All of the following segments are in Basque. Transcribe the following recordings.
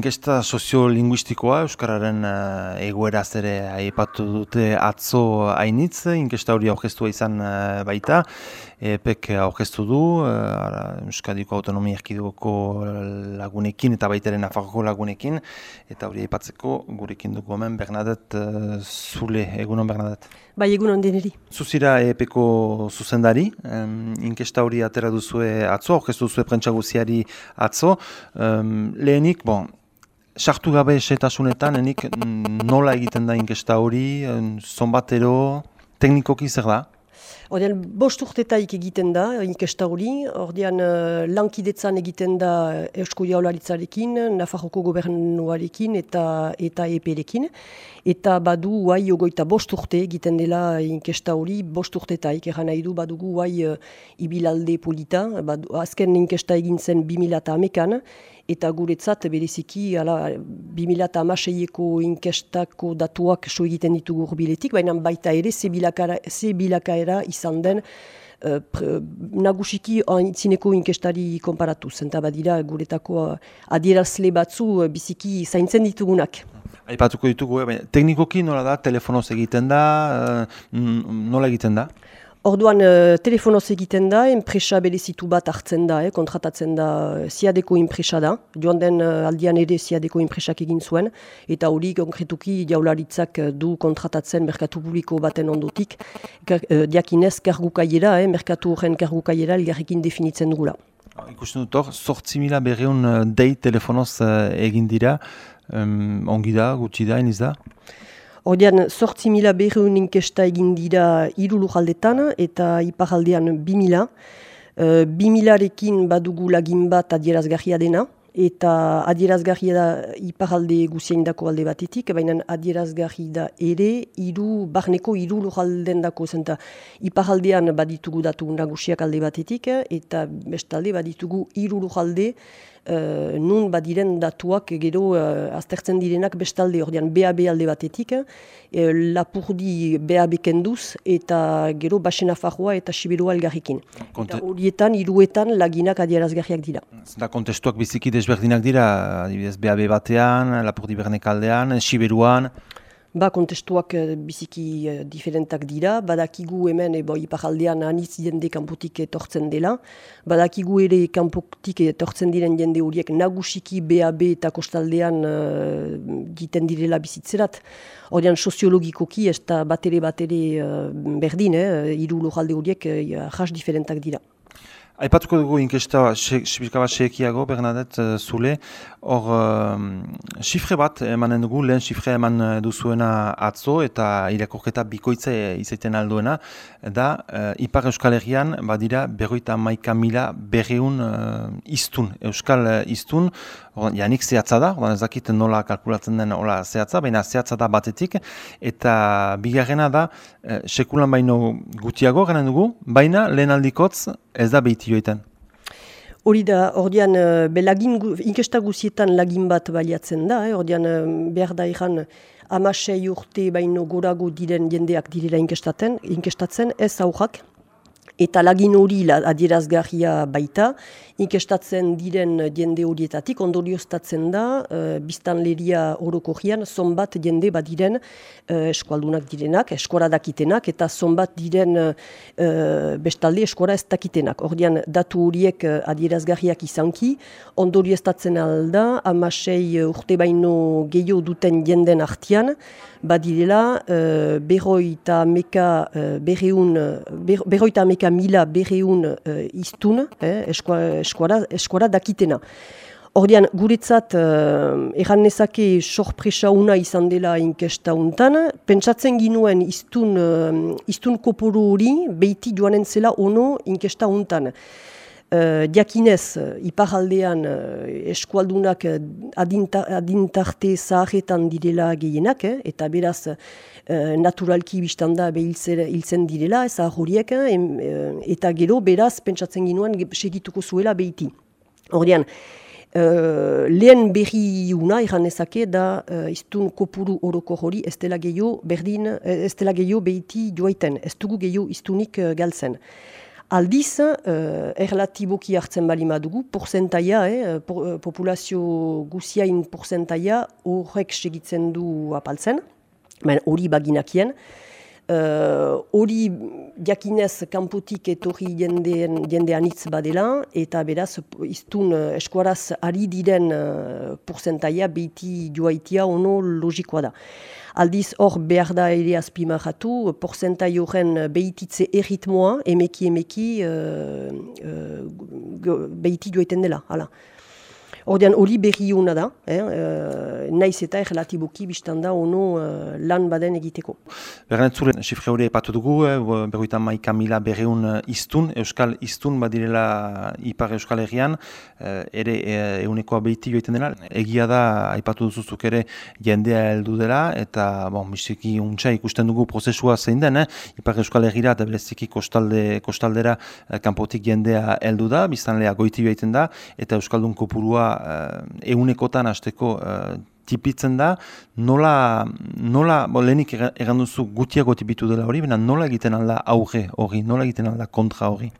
inkesta soziolinguistikoa Euskararen uh, egoera zere aipatu dute atzo hainitz, inkesta hori aurkeztua izan uh, baita, EPEK aurkeztu du, uh, Euskadiko Autonomia Erkidoko lagunekin eta baitaren afakoko lagunekin, eta hori aipatzeko gurekin dugu hemen Bernadette uh, Zule, egunon Bernadette? Bai, egunon deneri. Zuzira EPEko zuzendari, um, inkesta hori atera duzue atzo, aurkeztu duzue prentsaguziari atzo, um, lehenik, bon, sartu gabe esetasunetan, enik nola egiten da inkesta hori, zonbatero, teknikoki zer da? Ordean, bost urtetaik egiten da, inkesta hori, ordean uh, lankidetzan egiten da Eusko Jaularitzarekin, Nafarroko gobernuarekin eta eta EPErekin. Eta badu guai ogoita bost urte egiten dela inkesta hori, bost urtetaik, eran nahi du badugu guai uh, ibilalde polita, badu, azken inkesta egin zen 2000 amekan, eta guretzat bereziki ala 2006eko inkestako datuak so egiten ditugu urbiletik, baina baita ere ze bilakaera izan den uh, nagusiki itzineko inkestari konparatu, zenta badira guretako uh, adierazle batzu uh, biziki zaintzen ditugunak. Aipatuko ditugu, eh, teknikoki nola da, telefonoz egiten da, nola egiten da? Orduan, uh, telefonoz egiten da, enpresa berezitu bat hartzen da, eh, kontratatzen da, uh, ziadeko enpresa da. Joan den uh, aldian ere ziadeko enpresak egin zuen, eta hori konkretuki jaularitzak du kontratatzen merkatu publiko baten ondotik. Ker, uh, diakinez, kargukaiera, eh, merkatu horren kargukaiera, elgarrekin definitzen dugula. Ikusten dut hor, sortzi mila berreun dei telefonoz egin dira, um, ongi da, gutxi da, iniz da? Hordian, sortzi mila berreun inkesta egin dira irulu jaldetan eta iparaldean bi mila. Uh, bi milarekin badugu lagin bat adierazgarria dena eta adierazgarria da iparalde guzien dako alde batetik, baina adierazgarri da ere iru, barneko iru lujalden dako zenta iparaldean baditugu datu nagusiak alde batetik eta bestalde baditugu iru lujalde uh, nun badiren datuak gero uh, aztertzen direnak bestalde ordean BAB alde batetik, uh, lapurdi BAB kenduz eta gero basena farroa eta siberoa elgarrikin. Eta horietan, iruetan laginak adierazgarriak dira. Zenta kontestuak biziki desberdinak dira, adibidez BAB batean, lapurdi bernek aldean, siberuan? Ba, kontestuak uh, biziki uh, diferentak dira, badakigu hemen ebo iparaldean anitz jende kanpotik etortzen dela, badakigu ere kanpotik etortzen diren jende horiek nagusiki BAB eta kostaldean uh, jiten direla bizitzerat. Hordian soziologikoki ez da batere batere uh, berdin, eh, iru lojalde horiek uh, jas diferentak dira. Aipatuko dugu inkesta sibirka bat sekiago, Bernadette uh, Zule, hor uh, bat emanen dugu, lehen sifre eman duzuena atzo eta irakorketa bikoitza izaiten alduena, da uh, Ipar Euskal Herrian badira berroita maika mila berreun uh, iztun, Euskal uh, iztun, janik zehatza da, ez dakit nola kalkulatzen den hola zehatza, baina zehatza da batetik, eta bigarrena da, uh, sekulan baino gutiago garen dugu, baina lehen aldikotz ez da behiti joetan. Hori da, ordean, uh, belagin, inkesta guzietan lagin bat baliatzen da, eh? ordean, uh, behar da ikan, amasei urte baino gorago diren jendeak direla inkestatzen, inkestatzen ez aurrak, eta lagin hori adierazgarria baita, inkestatzen diren jende horietatik, ondorioztatzen da, uh, biztan leria horoko jian, zonbat jende bat diren uh, eskualdunak direnak, eskora dakitenak, eta zonbat diren uh, bestalde eskora ez dakitenak. Ordian, datu horiek uh, adierazgarriak izanki, ondorioztatzen alda, amasei urte baino gehiago duten jenden artian, badirela, uh, berroita meka, uh, berreun, berroita meka mila berreun uh, iztun, eh, eskuara, eskuara dakitena. Ordean, guretzat, uh, erran nezake sorpresa una izan dela inkesta untan, pentsatzen ginuen iztun, uh, iztun kopuru hori behiti joanen zela ono inkesta untan. Uh, diakinez, uh, iparaldean uh, eskualdunak uh, adintarte zaharretan direla gehienak, eh, eta beraz uh, naturalki biztanda hiltzen direla, ez horiek, eta gero beraz pentsatzen ginuen segituko zuela behiti. Hordian, Uh, lehen berri una iran ezake da uh, iztun kopuru oroko hori ez dela gehiago berdin, ez dela gehiago behiti joaiten, ez dugu gehiago iztunik uh, galtzen. Aldiz, uh, erlatiboki hartzen bali madugu, porzentaia, eh, populazio guziain porzentaia horrek segitzen du apaltzen, hori baginakien, hori uh, jakinez kanpotik etorri jendeen, jendean hitz badela, eta beraz, iztun uh, eskuaraz ari diren uh, porzentaia behiti joaitia ono logikoa da. Aldiz hor behar da ere azpimarratu, porzentai horren behititze erritmoa, emeki emeki, uh, uh, behiti joeten dela. Hala. Ordean hori berri hona da, eh, uh, naiz eta erlatiboki biztan ono uh, lan baden egiteko. Berrenet zure, sifre hori epatu dugu, eh, berroita maika mila berreun iztun, euskal iztun badirela ipar euskal herrian, uh, ere eunekoa behiti joiten dela. Egia da, aipatu duzuzuk ere jendea heldu dela, eta bon, mistiki untxa ikusten dugu prozesua zein den, eh, ipar euskal herriera eta bereziki kostalde, kostaldera kanpotik jendea heldu da, biztan lea goiti joiten da, eta euskaldun kopurua uh, eunekotan hasteko uh, tipitzen da, nola, nola bo, lehenik egan duzu gutiago tipitu dela hori, baina nola egiten alda auge hori, nola egiten alda kontra hori?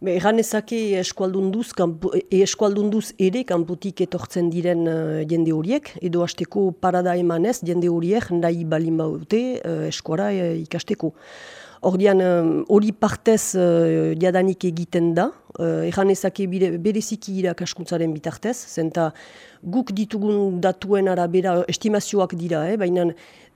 Egan ezake eskualdunduz, kampu, eskualdunduz ere kanpotik etortzen diren uh, jende horiek, edo hasteko parada emanez jende horiek nahi balin baute uh, eskuara uh, ikasteko. Ordian hori partez uh, jadanik egiten da, uh, egan ezake bereziki irakaskuntzaren bitartez, zenta guk ditugun datuen arabera estimazioak dira, eh? baina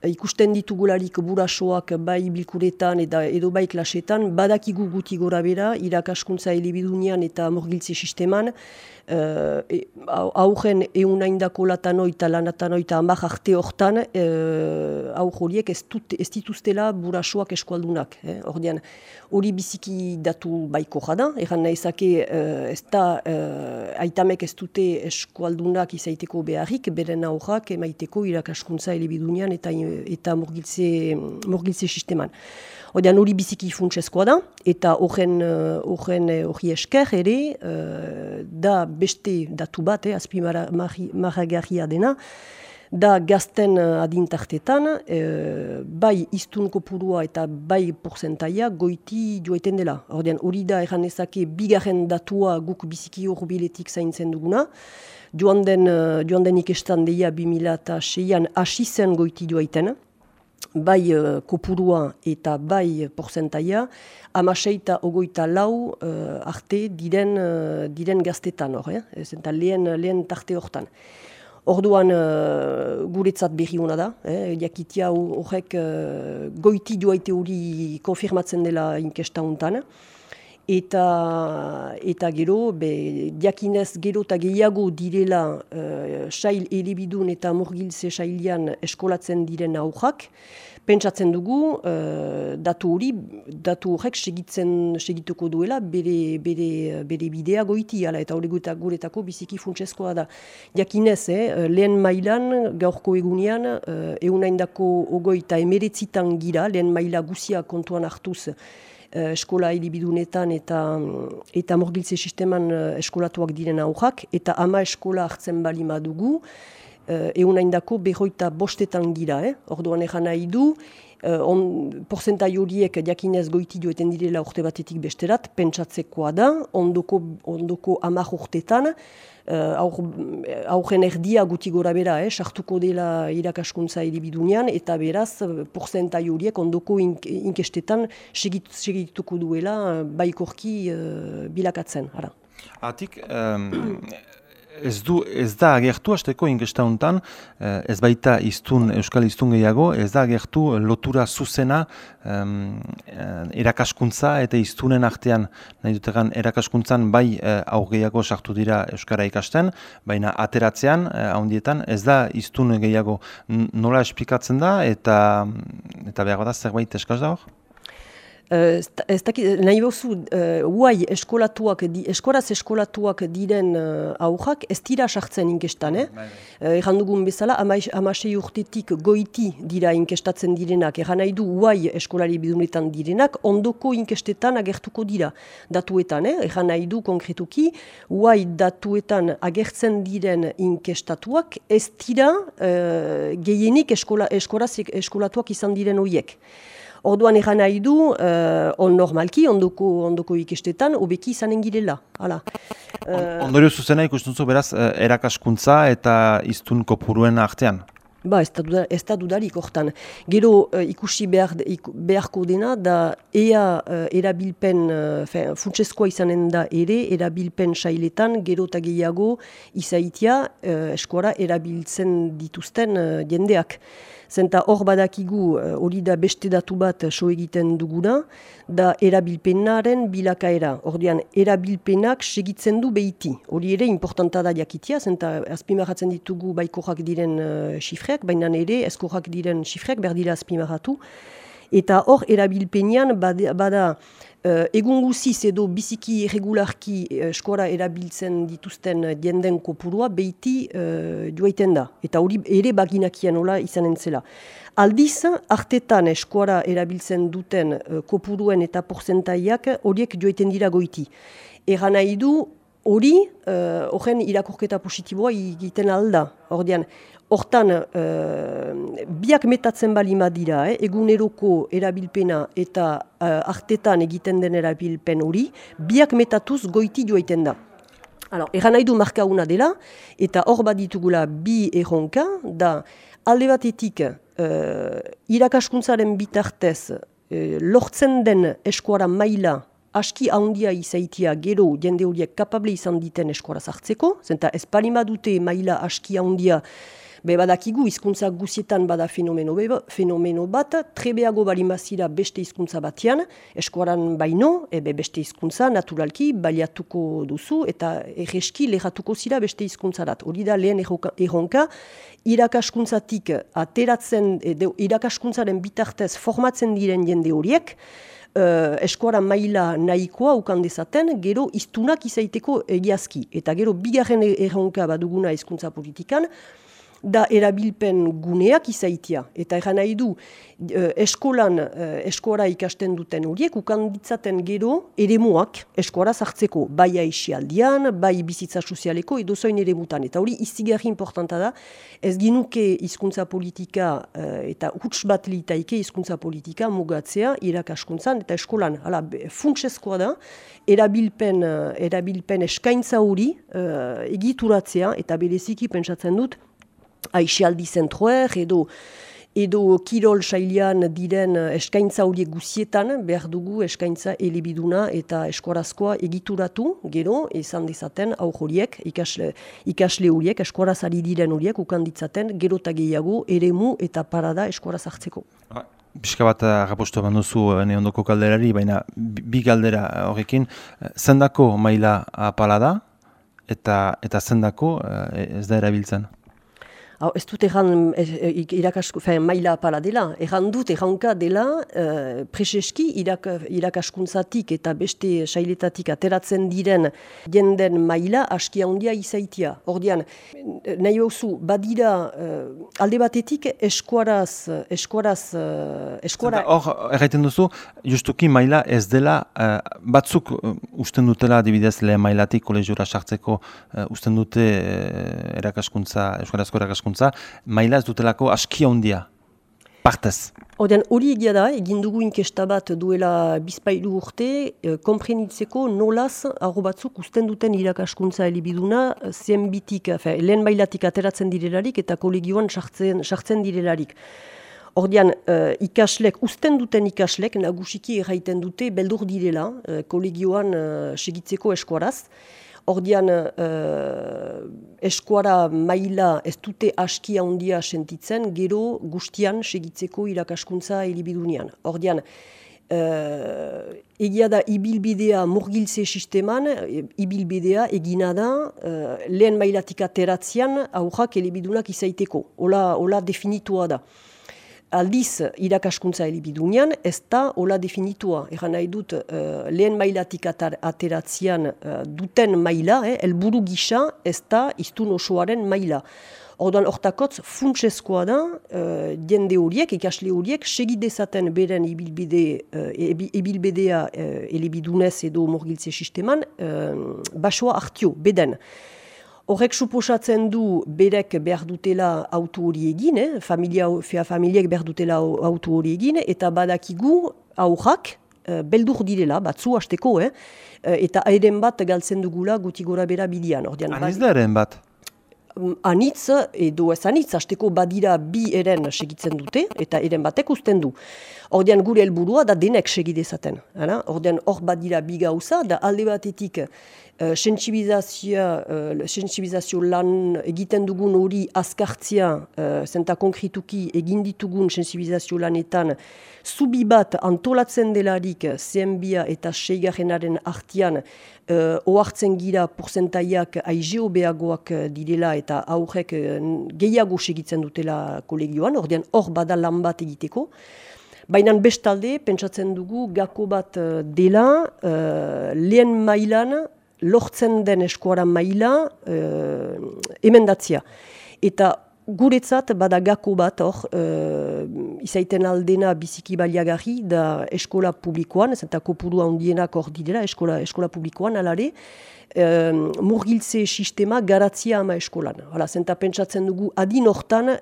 ikusten ditugularik burasoak bai bilkuretan eta edo bai klasetan, badakigu guti gora bera irakaskuntza elebidunian eta morgiltze sisteman, uh, e, augen eunaindako latanoi eta lanatanoi eta amak arte hortan, uh, aur horiek ez, ez dituztela burasoak eskualdunak. Eh? Ordean, hori biziki datu baiko jada, erran nahizake uh, ez da uh, aitamek ez dute eskualdunak izaiteko beharrik, beren aurrak emaiteko irakaskuntza elebidunian eta eta murgiltze, murgiltze sisteman. Odean hori biziki funtsezkoa da, eta horren hori esker ere, uh, da beste datu bat, eh, azpi marragarria dena, da gazten adintartetan, uh, bai iztun kopurua eta bai porzentaia goiti joeten dela. Odean hori da erran ezake bigarren datua guk biziki horbiletik zaintzen duguna, joan den, uh, joan den ikestan deia 2006an hasi zen goiti joaiten, bai uh, kopurua eta bai porzentaia, amaseita ogoita lau uh, arte diren, uh, diren gaztetan hor, eh? zenta lehen, lehen tarte hortan. Orduan uh, guretzat berri hona da, eh? jakitia horrek uh, goiti duaite hori konfirmatzen dela inkesta hontan. Eta, eta gero, be, diakinez gero eta gehiago direla uh, sail elebidun eta murgilze sailian eskolatzen diren aurrak, pentsatzen dugu uh, datu hori, datu horrek segitzen segituko duela bere, bere, bere bidea goiti, ala, eta hori guretako biziki funtsezkoa da. Jakinez, eh, lehen mailan, gaurko egunean, uh, eunaindako ogoita emeretzitan gira, lehen maila guzia kontuan hartuz, eskola hilibidunetan eta eta morgiltze sisteman uh, eskolatuak diren aurrak, eta ama eskola hartzen bali madugu, uh, egun haindako behoita bostetan gira, eh? orduan egan nahi du, uh, on, porzentai horiek jakinez goiti joeten direla urte batetik besterat, pentsatzekoa da, ondoko, ondoko amak urtetan, uh, aurren erdia guti gora bera, eh? sartuko dela irakaskuntza edibidunean, eta beraz, porzentai horiek ondoko inkestetan segituko duela baikorki uh, bilakatzen. Ara. Atik, um, Ez, du, ez da agertu hasteko inkesta honetan, eh, ez baita iztun, euskal iztun gehiago, ez da agertu lotura zuzena um, erakaskuntza eta iztunen artean, nahi dut egan, erakaskuntzan bai uh, gehiago sartu dira euskara ikasten, baina ateratzean, ahondietan, ez da iztun gehiago nola esplikatzen da eta, eta behar da zerbait eskaz da hor? Uh, ez dakit, nahi bozu, uh, eskolatuak, di, eskoraz eskolatuak diren uh, aurrak, ez dira sartzen inkestan, eh? Uh, Egan dugun bezala, amasei urtetik goiti dira inkestatzen direnak, egan nahi du uai eskolari bidunetan direnak, ondoko inkestetan agertuko dira datuetan, eh? Egan nahi du konkretuki, uai datuetan agertzen diren inkestatuak, ez dira uh, gehienik eskola, eskoraz eskolatuak izan diren horiek. Orduan egan nahi du, uh, on normalki, ondoko, ondoko ikestetan, obeki izanen girela. Hala. Uh, Ondorio zuzena ikusten zu, beraz, erakaskuntza eta iztun kopuruen artean? Ba, ez da dudarik hortan. Gero uh, ikusi behar, beharko dena, da ea uh, erabilpen, uh, funtseskoa izanen da ere, erabilpen sailetan, gero eta gehiago izaitia uh, eskuara erabiltzen dituzten uh, jendeak. Zenta hor badakigu eh, hori da beste datu bat so egiten duguna, da erabilpenaren bilakaera. Ordian, erabilpenak segitzen du behiti. Hori ere importanta da jakitia, zenta azpimarratzen ditugu baikorrak diren uh, xifreak, baina ere eskorrak diren xifreak berdira azpimarratu. Eta hor erabilpenean bada Uh, egun guziz edo biziki irregularki uh, eskora erabiltzen dituzten jenden kopurua behiti uh, joaiten da. Eta hori ere baginakian hola izanen zela. Aldiz, artetan eskora erabiltzen duten uh, kopuruen eta porzentaiak horiek joaiten dira goiti. Egan nahi du hori, horren irakorketa positiboa egiten alda. Hordian, Hortan, uh, biak metatzen bali dira, eh? eguneroko erabilpena eta uh, artetan egiten den erabilpen hori, biak metatuz goiti joaiten da. Alors, eran nahi du markauna dela, eta hor bat ditugula bi erronka, da alde batetik uh, irakaskuntzaren bitartez uh, lortzen den eskuara maila aski handia izaitia gero jende horiek kapable izan diten eskuara zartzeko, zenta ez dute maila aski handia Be badakigu hizkuntza guzietan bada fenomeno, be, fenomeno bat, trebeago balimazira beste hizkuntza batean, eskuaran baino, ebe beste hizkuntza naturalki baliatuko duzu eta erreski lehatuko zira beste hizkuntzarat. Hori da lehen erronka, irakaskuntzatik ateratzen, edo irakaskuntzaren bitartez formatzen diren jende horiek, uh, eskuara maila nahikoa ukan dezaten, gero iztunak izaiteko egiazki. Eta gero bigarren erronka baduguna hizkuntza politikan, da erabilpen guneak izaitia. Eta eran nahi du, eh, eskolan, eh, eskora ikasten duten horiek, ukanditzaten gero ere muak eskora zartzeko, bai aixialdian, bai bizitza sozialeko, edo zoin ere mutan. Eta hori izigarri importanta da, ez ginuke hizkuntza politika eh, eta huts bat litaike hizkuntza politika mugatzea irakaskuntzan eta eskolan. Hala, funtsezkoa da, erabilpen, erabilpen eskaintza hori egituratzea eta bereziki pentsatzen dut, aixialdi zentroer edo edo kirol sailean diren eskaintza horiek guzietan behar dugu eskaintza elebiduna eta eskorazkoa egituratu, gero, izan dezaten hau horiek, ikasle, ikasle horiek, eskoraz ari diren horiek, ukanditzaten, gero eta gehiago, eremu eta parada eskoraz hartzeko. Ba, Piska bat rapostu banduzu eh, ne ondoko kalderari, baina bi galdera horrekin, zendako maila apala da, eta, eta zendako eh, ez da erabiltzen? Hau, ez dut erran e, irakasko, maila apala dela. Erran dut erranka dela uh, preseski irak, irakaskuntzatik eta beste sailetatik ateratzen diren jenden maila aski handia izaitia. Ordian, nahi hauzu, badira uh, alde batetik eskuaraz, eskuaraz, uh, eskuara... Hor, erraiten duzu, justuki maila ez dela, uh, batzuk uh, usten dutela adibidez lehen mailatik kolegiora sartzeko usten dute erakaskuntza, eskuarazko erakaskuntza hezkuntza, maila ez dutelako aski handia. Partez. Oden, hori egia da, egin dugu inkesta bat duela bizpailu urte, e, komprenitzeko nolaz arro batzuk usten duten irakaskuntza elibiduna zenbitik, lehen mailatik ateratzen direlarik eta kolegioan sartzen, sartzen direlarik. Ordian, uh, ikaslek, usten duten ikaslek, nagusiki erraiten dute, beldur direla, uh, kolegioan uh, segitzeko eskuaraz. Ordian uh, eskuara maila ez dute aski handia sentitzen, gero guztian segitzeko irakaskuntza helibidunean. Ordian, uh, egia da ibilbidea murgiltze sisteman, ibilbidea egina da uh, lehen mailatik ateratzean aurrak helibidunak izaiteko. Ola, ola definitua da aldiz irakaskuntza elibidunean, ez da hola definitua. Egan nahi dut uh, lehen mailatik ateratzean uh, duten maila, eh, elburu gisa ez da iztun osoaren maila. Orduan hortakotz funtsezkoa da uh, jende horiek, ikasle horiek, segidezaten beren ibilbide, uh, ibilbidea uh, elibidunez edo morgiltze sisteman, uh, basoa hartio, beden. Horrek suposatzen du berek behar dutela auto hori egin, eh? familia, fea familiek behar dutela auto hori egin, eta badakigu aurrak, uh, beldur direla, batzu hasteko, eh? Uh, eta eren bat galtzen dugula guti gora bera bidian. Aniz da eren bat? Mm, anitz, edo ez anitz, hasteko badira bi eren segitzen dute, eta eren batek usten du. Ordean gure helburua da denek segidezaten. Ordean hor badira bi gauza, da alde batetik uh, sensibilizazio lan egiten dugun hori azkartzia, uh, zenta konkrituki egin ditugun sensibilizazio lanetan, zubi bat antolatzen delarik CMBia eta seigarrenaren artian uh, ohartzen gira porzentaiak aizeo beagoak direla eta aurrek gehiago segitzen dutela kolegioan, ordean hor bada lan bat egiteko. Baina bestalde, pentsatzen dugu, gako bat dela, uh, lehen mailan, lortzen den eskuara maila uh, emendatzia. Eta guretzat bada gako bat hor, uh, izaiten aldena biziki baliagarri da eskola publikoan, ez eta kopuru handienak hor didela eskola, eskola publikoan alare, uh, murgiltze sistema garatzia ama eskolan. Hala, zenta pentsatzen dugu adin hortan uh,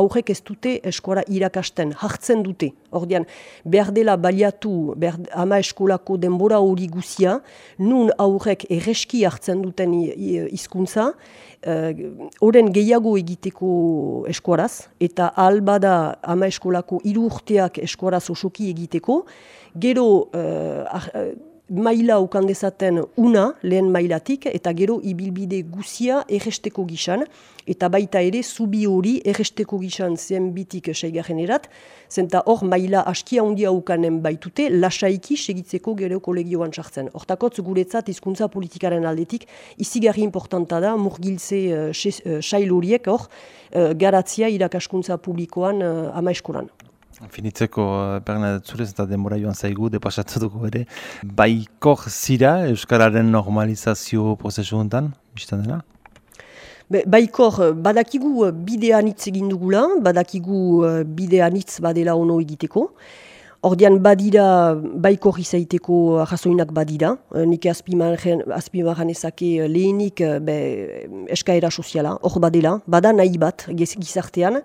aurrek ez dute eskola irakasten, hartzen dute. Ordian, behar dela baliatu behar, ama eskolako denbora hori guzia, nun aurrek erreski hartzen duten hizkuntza, uh, gehiago egiteko eskuaraz, eta albada ama eskolako hiru urteak eskuaraz osoki egiteko, gero uh, maila ukan dezaten una lehen mailatik eta gero ibilbide guzia erresteko gisan eta baita ere zubi hori erresteko gisan zen bitik seigarren erat zenta hor maila askia handia ukanen baitute lasaiki segitzeko gero kolegioan sartzen. Hortakotz guretzat hizkuntza politikaren aldetik izigarri importanta da murgiltze uh, sail horiek hor uh, garatzia irakaskuntza publikoan uh, ama eskolan. Finitzeko Bernadette eh, Zurez eta denbora joan zaigu, depasatu dugu ere. Baikor zira Euskararen normalizazio prozesu honetan, biztan dena? Be, baikor, badakigu eh, bide anitz egin dugula, badakigu uh, bide anitz badela ono egiteko. Ordian badira baikor izaiteko razoinak badira. Nik azpimarran ezake lehenik be, eskaera soziala, hor badela, bada nahi bat gizartean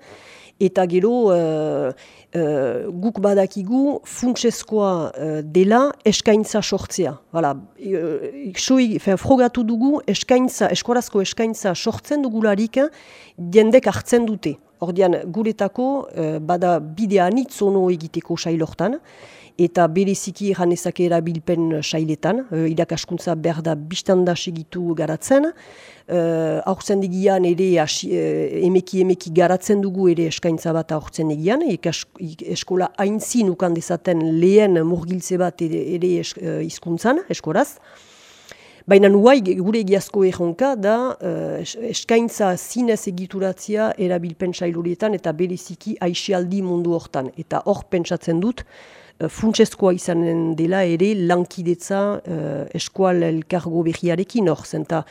eta gero uh, uh, guk badakigu funtsezkoa uh, dela eskaintza sortzea. Hala, uh, frogatu dugu eskaintza, eskorazko eskaintza sortzen dugularik diendek hartzen dute. Ordian guretako uh, bada bidea nitzono egiteko sailortan, eta bereziki janezak erabilpen sailetan, uh, irakaskuntza berda biztanda segitu garatzen, uh, aurtzen digian ere asi, uh, emeki emeki garatzen dugu ere eskaintza bat aurtzen digian, eskola haintzin ukan dezaten lehen murgiltze bat ere, ere es, uh, izkuntzan, eskoraz. Baina nuai gure egiazko erronka da eskaintza zinez egituratzia erabilpen sailurietan eta bereziki aixialdi mundu hortan. Eta hor pentsatzen dut, Eh, funtsezkoa izanen dela ere lankidetza uh, eskual elkargo behiarekin hor, zenta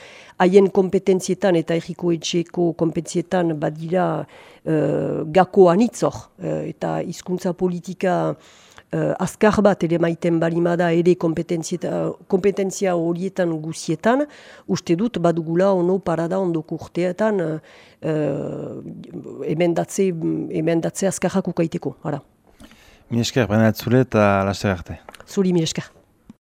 haien kompetentzietan eta erriko etxeko kompetentzietan badira uh, gako anitz hor, eta hizkuntza politika uh, azkar bat ere maiten barimada ere kompetentzia horietan guzietan, uste dut badugula ono parada ondoko urteetan uh, emendatze, emendatze azkarrak ukaiteko, ara. Mi esker, baina zure eta laste arte. Zuri mi esker.